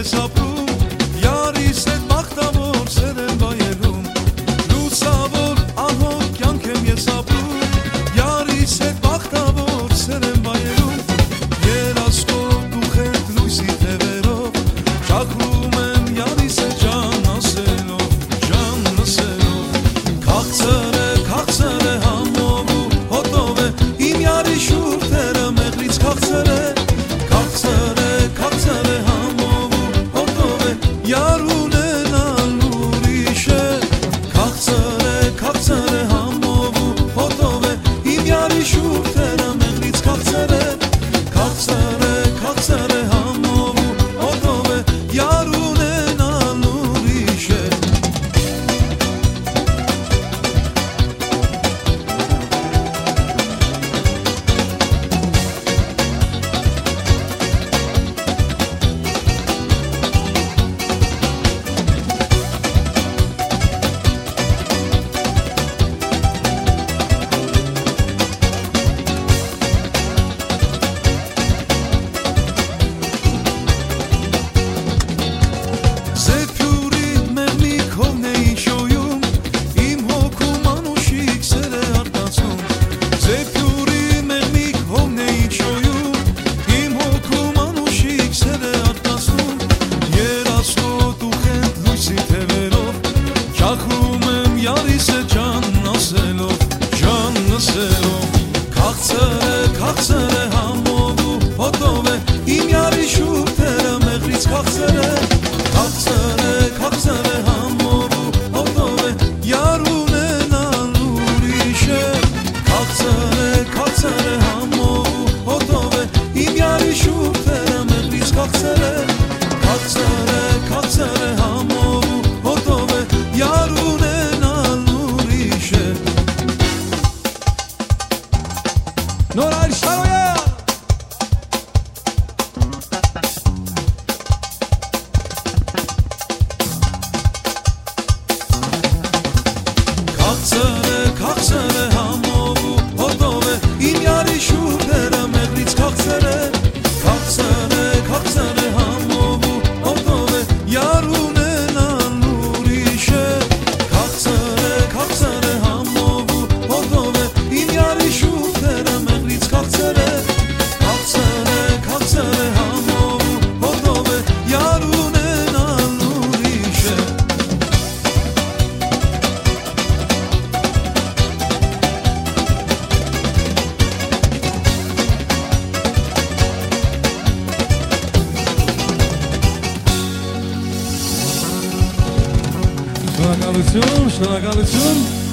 is up Արի շուտ թերամեղից կացրել սելով, ջանն սելով, քաղցր է, քաղցր է համով ու հոտով է, իմ յարի շուրթերը մեղրից քաղցր է Շնորհակալություն, շնորհակալություն։